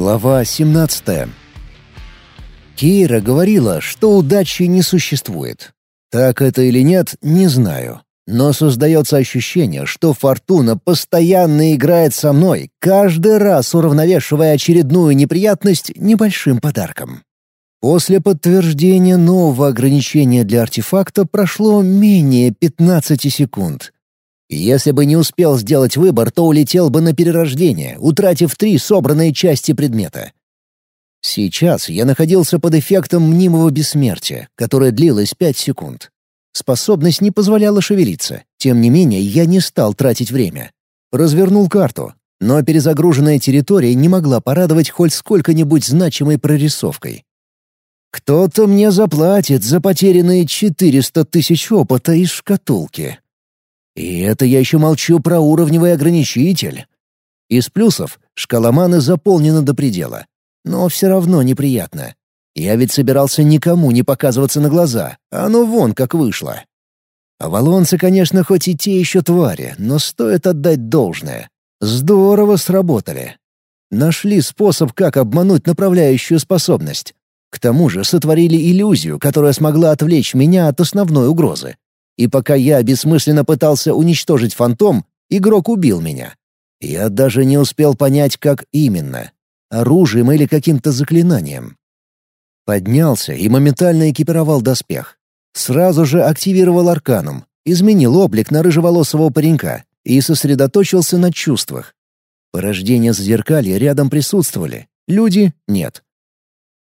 Глава 17. Кейра говорила, что удачи не существует. Так это или нет, не знаю. Но создается ощущение, что Фортуна постоянно играет со мной, каждый раз уравновешивая очередную неприятность небольшим подарком. После подтверждения нового ограничения для артефакта прошло менее 15 секунд. Если бы не успел сделать выбор, то улетел бы на перерождение, утратив три собранные части предмета. Сейчас я находился под эффектом мнимого бессмертия, которое длилось пять секунд. Способность не позволяла шевелиться. Тем не менее, я не стал тратить время. Развернул карту, но перезагруженная территория не могла порадовать хоть сколько-нибудь значимой прорисовкой. Кто-то мне заплатит за потерянные 400 тысяч опыта из шкатулки. И это я еще молчу про уровневый ограничитель. Из плюсов шкала маны заполнена до предела. Но все равно неприятно. Я ведь собирался никому не показываться на глаза, а оно вон как вышло. Авалонцы, конечно, хоть и те еще твари, но стоит отдать должное. Здорово сработали. Нашли способ, как обмануть направляющую способность. К тому же сотворили иллюзию, которая смогла отвлечь меня от основной угрозы. И пока я бессмысленно пытался уничтожить фантом, игрок убил меня. Я даже не успел понять, как именно — оружием или каким-то заклинанием. Поднялся и моментально экипировал доспех. Сразу же активировал арканум, изменил облик на рыжеволосого паренька и сосредоточился на чувствах. Порождения зазеркалья рядом присутствовали, люди — нет.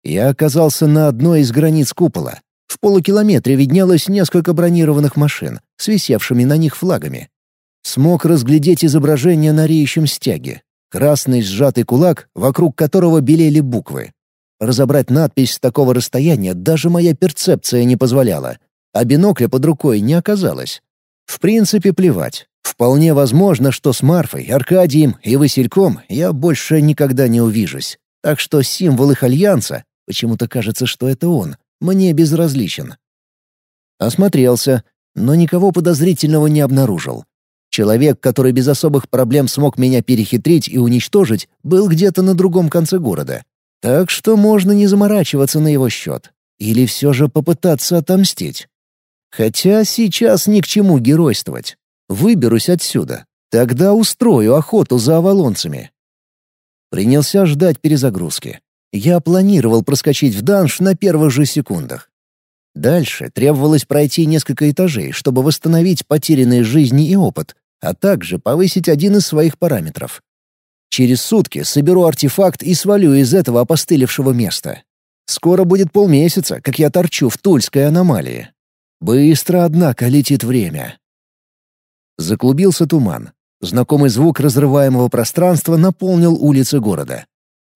Я оказался на одной из границ купола. В полукилометре виднелось несколько бронированных машин, с на них флагами. Смог разглядеть изображение на реющем стяге. Красный сжатый кулак, вокруг которого белели буквы. Разобрать надпись с такого расстояния даже моя перцепция не позволяла, а бинокля под рукой не оказалось. В принципе, плевать. Вполне возможно, что с Марфой, Аркадием и Васильком я больше никогда не увижусь. Так что символ их альянса Почему-то кажется, что это он. Мне безразличен. Осмотрелся, но никого подозрительного не обнаружил. Человек, который без особых проблем смог меня перехитрить и уничтожить, был где-то на другом конце города. Так что можно не заморачиваться на его счет. Или все же попытаться отомстить. Хотя сейчас ни к чему геройствовать. Выберусь отсюда. Тогда устрою охоту за авалонцами. Принялся ждать перезагрузки. Я планировал проскочить в данж на первых же секундах. Дальше требовалось пройти несколько этажей, чтобы восстановить потерянные жизни и опыт, а также повысить один из своих параметров. Через сутки соберу артефакт и свалю из этого опостылевшего места. Скоро будет полмесяца, как я торчу в Тульской аномалии. Быстро, однако, летит время. Заклубился туман. Знакомый звук разрываемого пространства наполнил улицы города.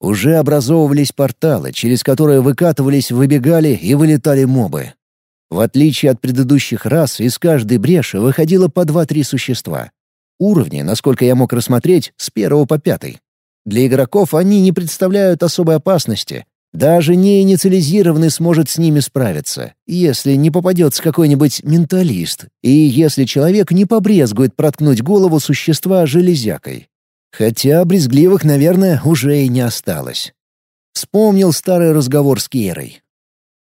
Уже образовывались порталы, через которые выкатывались, выбегали и вылетали мобы. В отличие от предыдущих рас, из каждой бреши выходило по два-три существа. Уровни, насколько я мог рассмотреть, с первого по пятый. Для игроков они не представляют особой опасности. Даже неинициализированный сможет с ними справиться, если не попадется какой-нибудь менталист, и если человек не побрезгует проткнуть голову существа железякой. Хотя брезгливых, наверное, уже и не осталось. Вспомнил старый разговор с Киерой.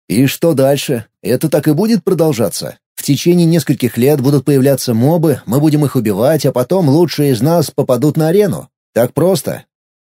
«И что дальше? Это так и будет продолжаться? В течение нескольких лет будут появляться мобы, мы будем их убивать, а потом лучшие из нас попадут на арену? Так просто?»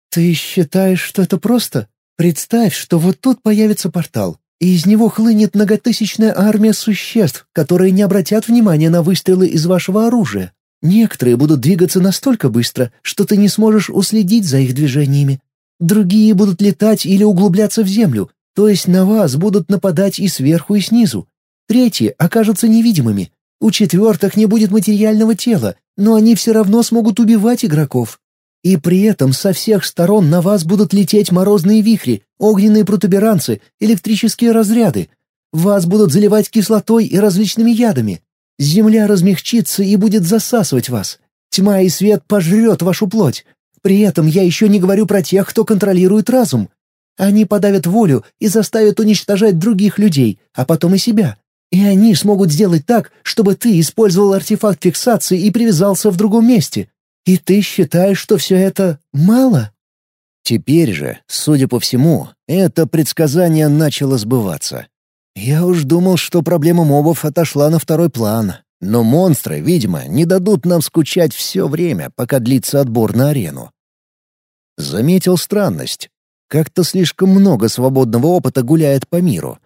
«Ты считаешь, что это просто? Представь, что вот тут появится портал, и из него хлынет многотысячная армия существ, которые не обратят внимания на выстрелы из вашего оружия. Некоторые будут двигаться настолько быстро, что ты не сможешь уследить за их движениями. Другие будут летать или углубляться в землю, то есть на вас будут нападать и сверху, и снизу. Третьи окажутся невидимыми. У четвертых не будет материального тела, но они все равно смогут убивать игроков. И при этом со всех сторон на вас будут лететь морозные вихри, огненные протуберанцы, электрические разряды. Вас будут заливать кислотой и различными ядами. Земля размягчится и будет засасывать вас. Тьма и свет пожрет вашу плоть. При этом я еще не говорю про тех, кто контролирует разум. Они подавят волю и заставят уничтожать других людей, а потом и себя. И они смогут сделать так, чтобы ты использовал артефакт фиксации и привязался в другом месте. И ты считаешь, что все это мало?» Теперь же, судя по всему, это предсказание начало сбываться. Я уж думал, что проблема мобов отошла на второй план, но монстры, видимо, не дадут нам скучать все время, пока длится отбор на арену. Заметил странность. Как-то слишком много свободного опыта гуляет по миру.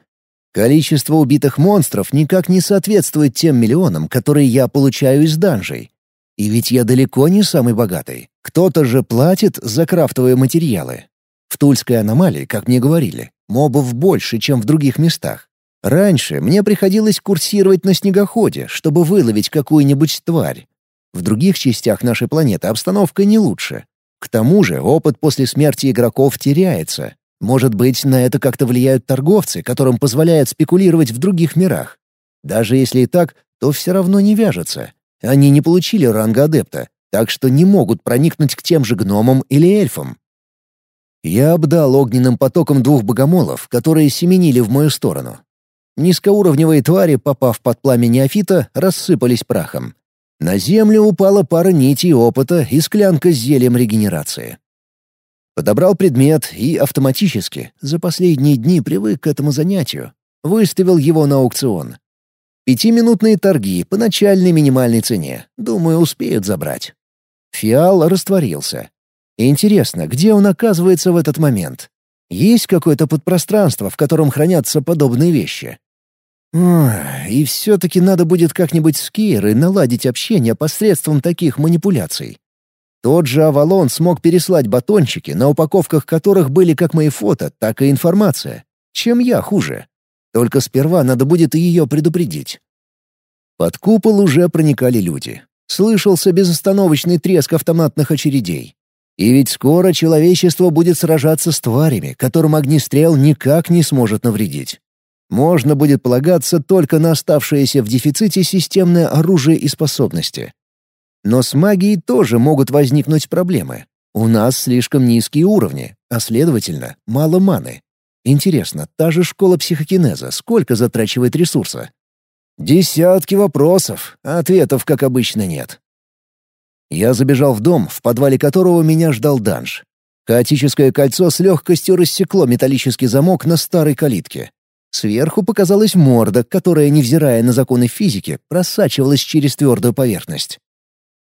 Количество убитых монстров никак не соответствует тем миллионам, которые я получаю из данжей. И ведь я далеко не самый богатый. Кто-то же платит за крафтовые материалы. В Тульской аномалии, как мне говорили, мобов больше, чем в других местах. Раньше мне приходилось курсировать на снегоходе, чтобы выловить какую-нибудь тварь. В других частях нашей планеты обстановка не лучше. К тому же опыт после смерти игроков теряется. Может быть, на это как-то влияют торговцы, которым позволяют спекулировать в других мирах. Даже если и так, то все равно не вяжется. Они не получили ранга адепта, так что не могут проникнуть к тем же гномам или эльфам. Я обдал огненным потоком двух богомолов, которые семенили в мою сторону. Низкоуровневые твари, попав под пламя неофита, рассыпались прахом. На землю упала пара нитей опыта и склянка с зельем регенерации. Подобрал предмет и автоматически, за последние дни привык к этому занятию, выставил его на аукцион. Пятиминутные торги по начальной минимальной цене. Думаю, успеют забрать. Фиал растворился. Интересно, где он оказывается в этот момент? Есть какое-то подпространство, в котором хранятся подобные вещи? И все-таки надо будет как-нибудь с Кирой наладить общение посредством таких манипуляций. Тот же Авалон смог переслать батончики, на упаковках которых были как мои фото, так и информация. Чем я хуже? Только сперва надо будет ее предупредить. Под купол уже проникали люди. Слышался безостановочный треск автоматных очередей. И ведь скоро человечество будет сражаться с тварями, которым огнестрел никак не сможет навредить. Можно будет полагаться только на оставшееся в дефиците системное оружие и способности. Но с магией тоже могут возникнуть проблемы. У нас слишком низкие уровни, а следовательно, мало маны. Интересно, та же школа психокинеза сколько затрачивает ресурса? Десятки вопросов, а ответов, как обычно, нет. Я забежал в дом, в подвале которого меня ждал данж. Хаотическое кольцо с легкостью рассекло металлический замок на старой калитке. Сверху показалась морда, которая, невзирая на законы физики, просачивалась через твердую поверхность.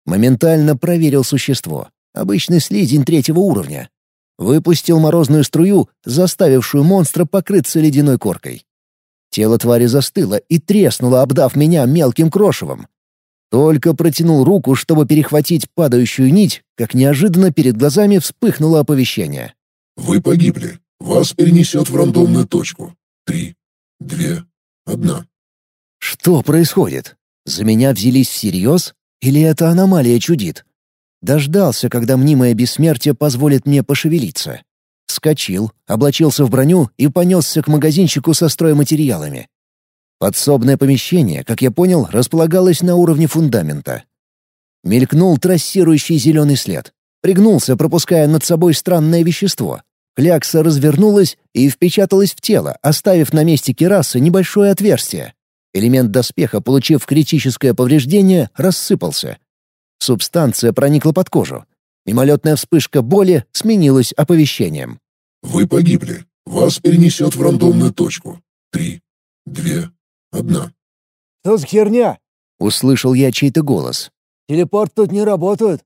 Моментально проверил существо. Обычный слизень третьего уровня. Выпустил морозную струю, заставившую монстра покрыться ледяной коркой. Тело твари застыло и треснуло, обдав меня мелким крошевом. Только протянул руку, чтобы перехватить падающую нить, как неожиданно перед глазами вспыхнуло оповещение. «Вы погибли. Вас перенесет в рандомную точку. Три, две, одна». «Что происходит? За меня взялись всерьез? Или это аномалия чудит? Дождался, когда мнимое бессмертие позволит мне пошевелиться. Вскочил, облачился в броню и понесся к магазинчику со стройматериалами. Подсобное помещение, как я понял, располагалось на уровне фундамента. Мелькнул трассирующий зеленый след. Пригнулся, пропуская над собой странное вещество. Клякса развернулась и впечаталась в тело, оставив на месте керасы небольшое отверстие. Элемент доспеха, получив критическое повреждение, рассыпался. Субстанция проникла под кожу. Мимолетная вспышка боли сменилась оповещением. «Вы погибли. Вас перенесет в рандомную точку. Три, две, одна». «Что за херня?» — услышал я чей-то голос. «Телепорт тут не работает».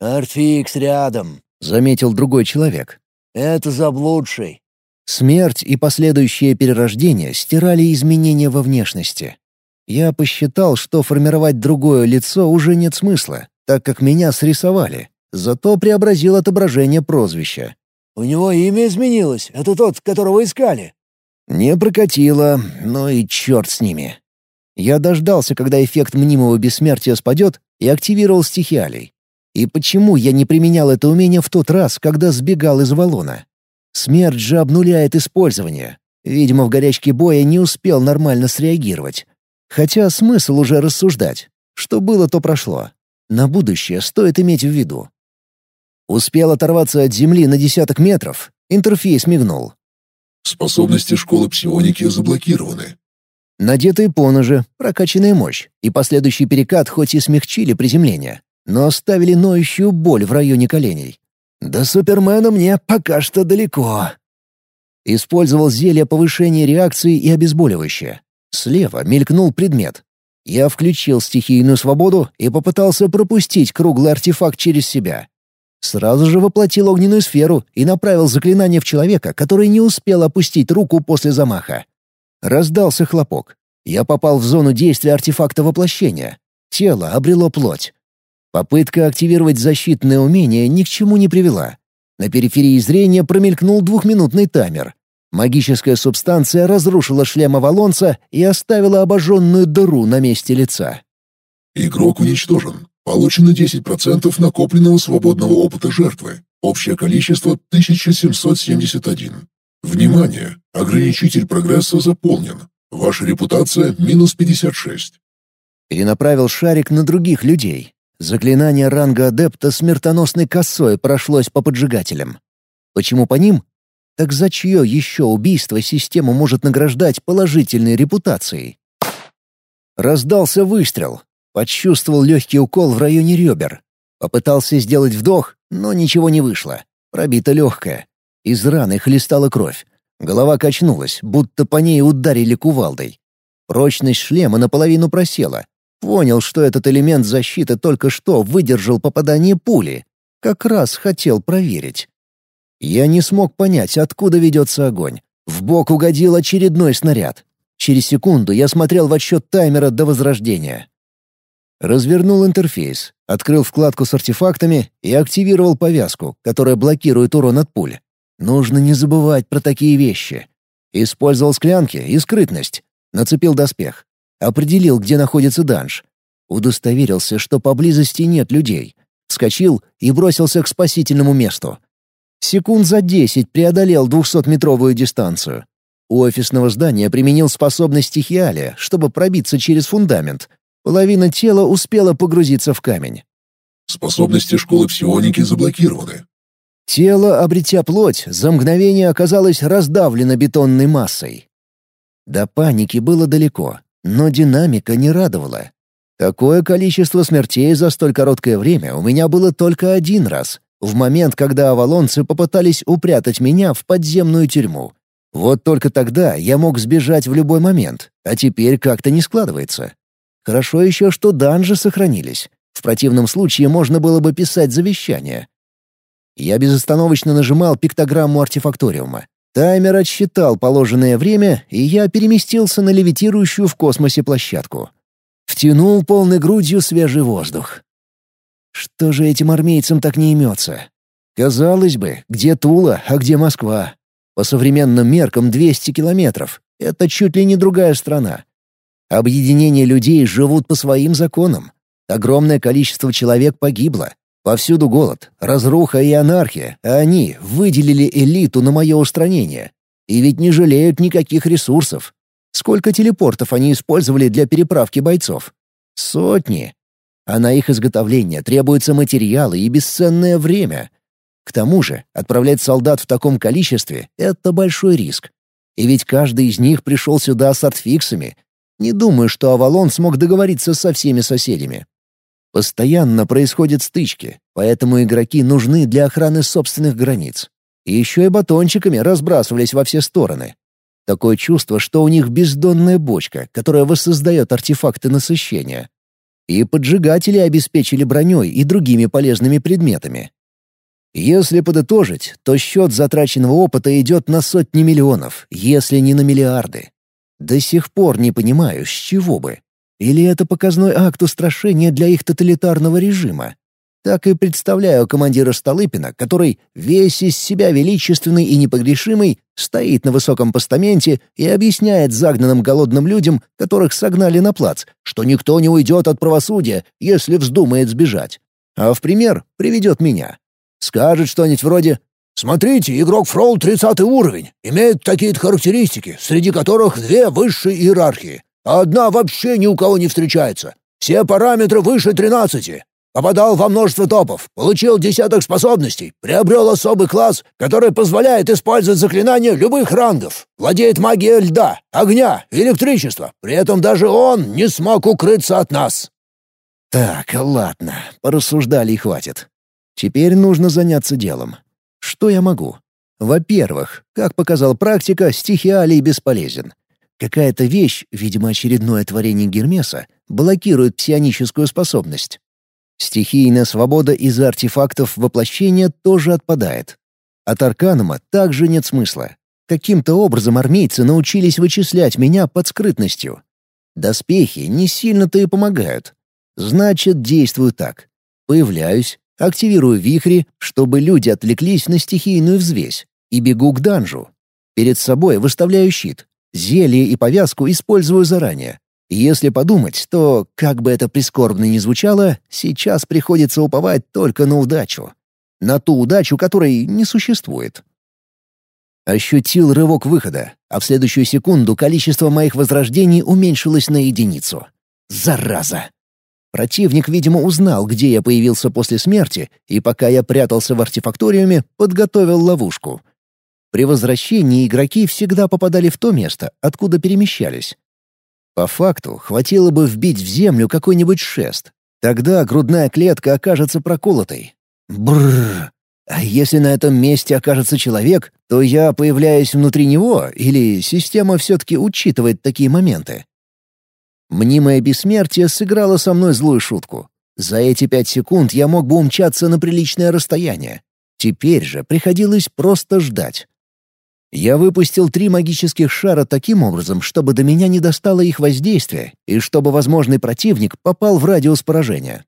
«Артфикс рядом», — заметил другой человек. «Это заблудший». Смерть и последующее перерождение стирали изменения во внешности. Я посчитал, что формировать другое лицо уже нет смысла, так как меня срисовали. Зато преобразил отображение прозвища. «У него имя изменилось. Это тот, которого искали». Не прокатило, но и черт с ними. Я дождался, когда эффект мнимого бессмертия спадет, и активировал стихиалий. И почему я не применял это умение в тот раз, когда сбегал из валона? Смерть же обнуляет использование. Видимо, в горячке боя не успел нормально среагировать. Хотя смысл уже рассуждать. Что было, то прошло. На будущее стоит иметь в виду. Успел оторваться от земли на десяток метров. Интерфейс мигнул. Способности школы псионики заблокированы. Надетые поножи, прокачанная мощь и последующий перекат хоть и смягчили приземление, но оставили ноющую боль в районе коленей. До Супермена мне пока что далеко. Использовал зелье повышения реакции и обезболивающее. Слева мелькнул предмет. Я включил стихийную свободу и попытался пропустить круглый артефакт через себя. Сразу же воплотил огненную сферу и направил заклинание в человека, который не успел опустить руку после замаха. Раздался хлопок. Я попал в зону действия артефакта воплощения. Тело обрело плоть. Попытка активировать защитное умение ни к чему не привела. На периферии зрения промелькнул двухминутный таймер. Магическая субстанция разрушила шлем Авалонца и оставила обожженную дыру на месте лица. Игрок уничтожен. Получено 10% накопленного свободного опыта жертвы. Общее количество 1771. Внимание! Ограничитель прогресса заполнен. Ваша репутация минус 56. Перенаправил шарик на других людей. Заклинание ранга адепта смертоносной косой прошлось по поджигателям. Почему по ним? Так за чье еще убийство система может награждать положительной репутацией? Раздался выстрел. Почувствовал легкий укол в районе ребер. Попытался сделать вдох, но ничего не вышло. Пробита легкая. Из раны хлестала кровь. Голова качнулась, будто по ней ударили кувалдой. Прочность шлема наполовину просела, Понял, что этот элемент защиты только что выдержал попадание пули. Как раз хотел проверить. Я не смог понять, откуда ведется огонь. В бок угодил очередной снаряд. Через секунду я смотрел в отсчет таймера до возрождения. Развернул интерфейс, открыл вкладку с артефактами и активировал повязку, которая блокирует урон от пуль. Нужно не забывать про такие вещи. Использовал склянки и скрытность. Нацепил доспех. Определил, где находится данж. Удостоверился, что поблизости нет людей. Вскочил и бросился к спасительному месту. Секунд за десять преодолел двухсотметровую дистанцию. У офисного здания применил способность стихиалия, чтобы пробиться через фундамент. Половина тела успела погрузиться в камень. Способности школы псионики заблокированы. Тело, обретя плоть, за мгновение оказалось раздавлено бетонной массой. До паники было далеко. Но динамика не радовала. Такое количество смертей за столь короткое время у меня было только один раз, в момент, когда авалонцы попытались упрятать меня в подземную тюрьму. Вот только тогда я мог сбежать в любой момент, а теперь как-то не складывается. Хорошо еще, что данжи сохранились. В противном случае можно было бы писать завещание. Я безостановочно нажимал пиктограмму артефакториума. Таймер отсчитал положенное время, и я переместился на левитирующую в космосе площадку. Втянул полной грудью свежий воздух. Что же этим армейцам так не имется? Казалось бы, где Тула, а где Москва? По современным меркам 200 километров. Это чуть ли не другая страна. Объединение людей живут по своим законам. Огромное количество человек погибло. Повсюду голод, разруха и анархия, а они выделили элиту на мое устранение. И ведь не жалеют никаких ресурсов. Сколько телепортов они использовали для переправки бойцов? Сотни. А на их изготовление требуются материалы и бесценное время. К тому же, отправлять солдат в таком количестве — это большой риск. И ведь каждый из них пришел сюда с артфиксами. Не думаю, что Авалон смог договориться со всеми соседями. Постоянно происходят стычки, поэтому игроки нужны для охраны собственных границ. И еще и батончиками разбрасывались во все стороны. Такое чувство, что у них бездонная бочка, которая воссоздает артефакты насыщения. И поджигатели обеспечили броней и другими полезными предметами. Если подытожить, то счет затраченного опыта идет на сотни миллионов, если не на миллиарды. До сих пор не понимаю, с чего бы. Или это показной акт устрашения для их тоталитарного режима? Так и представляю командира Столыпина, который, весь из себя величественный и непогрешимый, стоит на высоком постаменте и объясняет загнанным голодным людям, которых согнали на плац, что никто не уйдет от правосудия, если вздумает сбежать. А в пример приведет меня. Скажет что-нибудь вроде «Смотрите, игрок Фроул 30 уровень, имеет такие-то характеристики, среди которых две высшие иерархии а одна вообще ни у кого не встречается. Все параметры выше 13. Попадал во множество топов, получил десяток способностей, приобрел особый класс, который позволяет использовать заклинания любых рангов, владеет магией льда, огня, электричества. При этом даже он не смог укрыться от нас. Так, ладно, порассуждали и хватит. Теперь нужно заняться делом. Что я могу? Во-первых, как показала практика, стихиалий бесполезен. Какая-то вещь, видимо, очередное творение Гермеса, блокирует псионическую способность. Стихийная свобода из артефактов воплощения тоже отпадает. От Арканума также нет смысла. Каким-то образом армейцы научились вычислять меня под скрытностью. Доспехи не сильно-то и помогают. Значит, действую так. Появляюсь, активирую вихри, чтобы люди отвлеклись на стихийную взвесь, и бегу к данжу. Перед собой выставляю щит. Зелье и повязку использую заранее. Если подумать, то, как бы это прискорбно ни звучало, сейчас приходится уповать только на удачу. На ту удачу, которой не существует. Ощутил рывок выхода, а в следующую секунду количество моих возрождений уменьшилось на единицу. Зараза! Противник, видимо, узнал, где я появился после смерти, и пока я прятался в артефакториуме, подготовил ловушку. При возвращении игроки всегда попадали в то место, откуда перемещались. По факту, хватило бы вбить в землю какой-нибудь шест. Тогда грудная клетка окажется проколотой. Бррр. А если на этом месте окажется человек, то я появляюсь внутри него, или система все-таки учитывает такие моменты? Мнимое бессмертие сыграло со мной злую шутку. За эти пять секунд я мог бы умчаться на приличное расстояние. Теперь же приходилось просто ждать. Я выпустил три магических шара таким образом, чтобы до меня не достало их воздействие, и чтобы возможный противник попал в радиус поражения.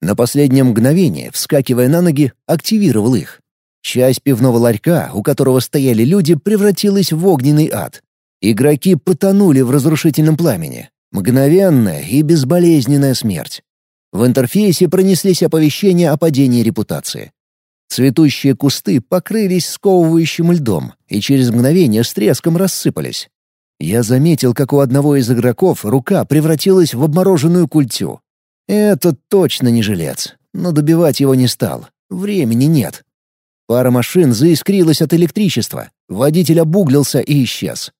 На последнее мгновение, вскакивая на ноги, активировал их. Часть пивного ларька, у которого стояли люди, превратилась в огненный ад. Игроки потонули в разрушительном пламени. Мгновенная и безболезненная смерть. В интерфейсе пронеслись оповещения о падении репутации. Цветущие кусты покрылись сковывающим льдом и через мгновение с треском рассыпались. Я заметил, как у одного из игроков рука превратилась в обмороженную культю. Это точно не жилец, но добивать его не стал. Времени нет. Пара машин заискрилась от электричества, водитель обуглился и исчез.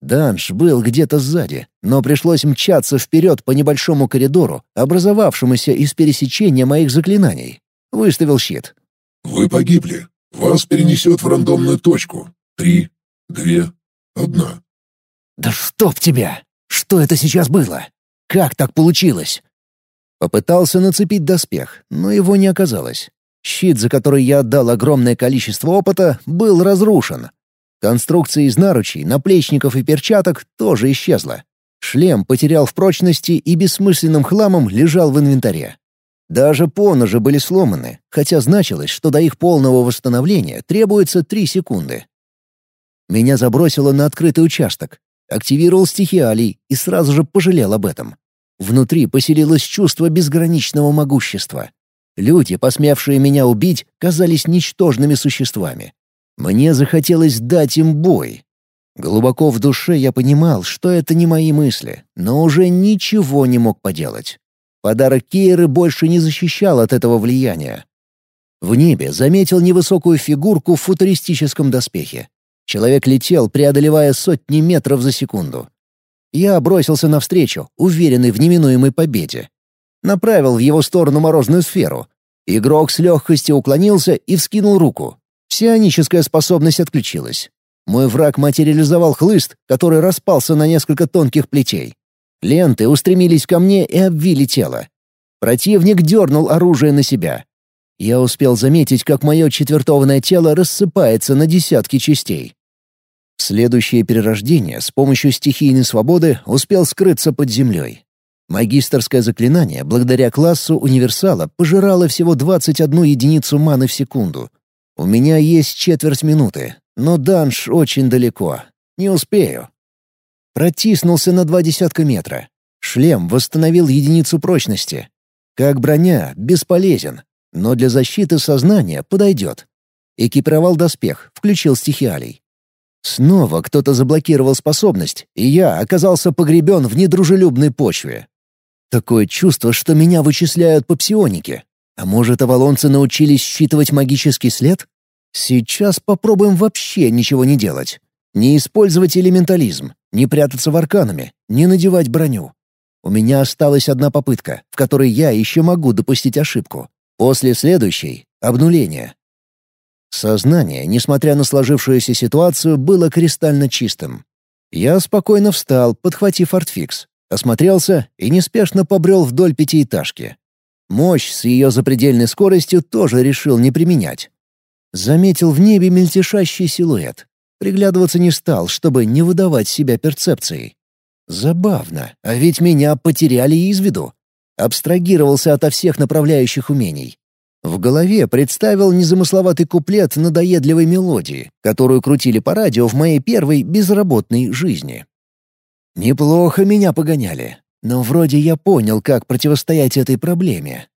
Данж был где-то сзади, но пришлось мчаться вперед по небольшому коридору, образовавшемуся из пересечения моих заклинаний. Выставил щит. Вы погибли. Вас перенесет в рандомную точку. Три, две, одна. «Да чтоб тебя! Что это сейчас было? Как так получилось?» Попытался нацепить доспех, но его не оказалось. Щит, за который я отдал огромное количество опыта, был разрушен. Конструкция из наручей, наплечников и перчаток тоже исчезла. Шлем потерял в прочности и бессмысленным хламом лежал в инвентаре. Даже поножи были сломаны, хотя значилось, что до их полного восстановления требуется три секунды. Меня забросило на открытый участок. Активировал стихиалий и сразу же пожалел об этом. Внутри поселилось чувство безграничного могущества. Люди, посмевшие меня убить, казались ничтожными существами. Мне захотелось дать им бой. Глубоко в душе я понимал, что это не мои мысли, но уже ничего не мог поделать. Подарок Кейры больше не защищал от этого влияния. В небе заметил невысокую фигурку в футуристическом доспехе. Человек летел, преодолевая сотни метров за секунду. Я бросился навстречу, уверенный в неминуемой победе. Направил в его сторону морозную сферу. Игрок с легкостью уклонился и вскинул руку. Псионическая способность отключилась. Мой враг материализовал хлыст, который распался на несколько тонких плетей. Ленты устремились ко мне и обвили тело. Противник дернул оружие на себя. Я успел заметить, как мое четвертованное тело рассыпается на десятки частей. В следующее перерождение с помощью стихийной свободы успел скрыться под землей. Магистерское заклинание, благодаря классу универсала, пожирало всего 21 единицу маны в секунду. У меня есть четверть минуты, но данж очень далеко. Не успею. Протиснулся на два десятка метра. Шлем восстановил единицу прочности. Как броня, бесполезен, но для защиты сознания подойдет. Экипировал доспех, включил стихиалий. Снова кто-то заблокировал способность, и я оказался погребен в недружелюбной почве. Такое чувство, что меня вычисляют по псионике. А может, авалонцы научились считывать магический след? Сейчас попробуем вообще ничего не делать. Не использовать элементализм, не прятаться в арканами, не надевать броню. У меня осталась одна попытка, в которой я еще могу допустить ошибку. После следующей — обнуление. Сознание, несмотря на сложившуюся ситуацию, было кристально чистым. Я спокойно встал, подхватив артфикс, осмотрелся и неспешно побрел вдоль пятиэтажки. Мощь с ее запредельной скоростью тоже решил не применять. Заметил в небе мельтешащий силуэт. Приглядываться не стал, чтобы не выдавать себя перцепцией. Забавно, а ведь меня потеряли из виду. Абстрагировался ото всех направляющих умений. В голове представил незамысловатый куплет надоедливой мелодии, которую крутили по радио в моей первой безработной жизни. Неплохо меня погоняли, но вроде я понял, как противостоять этой проблеме.